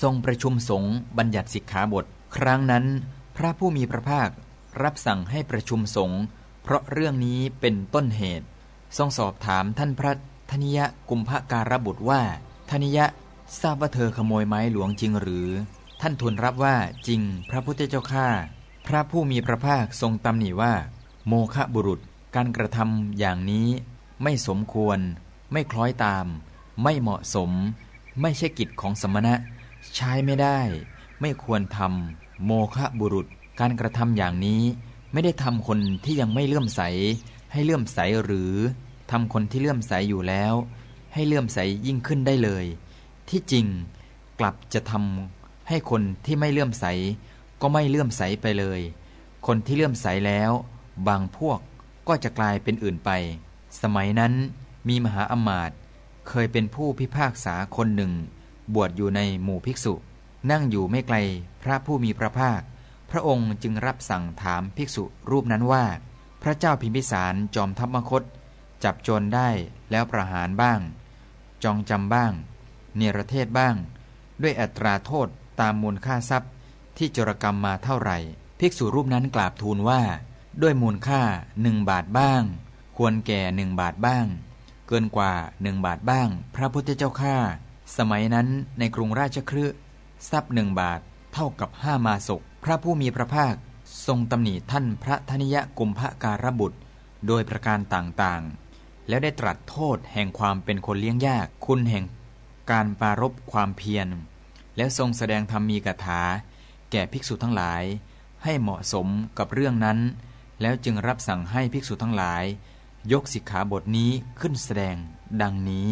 ทรงประชุมสงฆ์บัญญัติสิกขาบท ครั้งนั้น พระผู้มีพระภาครับสั่งให้ประชุมสงฆ์เพราะเรื่องนี้เป็นต้นเหตุ ทรงสอบถามท่านพระธนิยะกุมภการบุตรว่าธนิยะทราบว่าเธอขโมยไม้หลวงจริงหรือ ท่านทูลรับว่าจริงพระพุทธเจ้าข้าพระผู้มีพระภาคทรงตำหนิว่า โมฆะบุรุษการกระทำอย่างนี้ไม่สมควร ไม่คล้อยตาม ไม่เหมาะสม ไม่ใช่กิจของสมณะ ใช้ไม่ได้ ไม่ควรทำโมฆะบุรุษ การกระทำอย่างนี้ ไม่ได้ทำคนที่ยังไม่เลื่อมใส ให้เลื่อมใสหรือทำคนที่เลื่อมใสอยู่แล้ว ให้เลื่อมใสยิ่งขึ้นได้เลย ที่จริงกลับจะทำให้คนที่ไม่เลื่อมใส ก็ไม่เลื่อมใสไปเลย คนที่เลื่อมใสแล้ว บางพวกก็จะกลายเป็นอื่นไป สมัยนั้นมีมหาอมาตย์เคยเป็นผู้พิพากษาคนหนึ่ง บวชอยู่ในหมู่ภิกษุ นั่งอยู่ไม่ไกลพระผู้มีพระภาค พระองค์จึงรับสั่งถามภิกษุรูปนั้นว่า พระเจ้าพิมพิสารจอมทัพมคต จับโจรได้แล้วประหารบ้าง จองจำบ้าง เนรเทศบ้าง ด้วยอัตราโทษตามมูลค่าทรัพย์ ที่จรกรรมมาเท่าไหร่ ภิกษุรูปนั้นกราบทูลว่า ด้วยมูลค่าหนึ่งบาทบ้าง ควรแก่หนึ่งบาทบ้าง เกินกว่าหนึ่งบาทบ้าง พระพุทธเจ้าข้า สมัยนั้นในกรุงราชครืทรัพย์หนึ่งบาทเท่ากับห้ามาศกพระผู้มีพระภาคทรงตำหนิท่านพระธนิยกุมภการบุตร โดยประการต่างๆ แล้วได้ตรัสโทษแห่งความเป็นคนเลี้ยงยาก คุณแห่งการปารบความเพียร แล้วทรงแสดงธรรมมีกถา แก่ภิกษุทั้งหลาย ให้เหมาะสมกับเรื่องนั้น แล้วจึงรับสั่งให้ภิกษุทั้งหลาย ยกสิกขาบทนี้ขึ้นแสดงดังนี้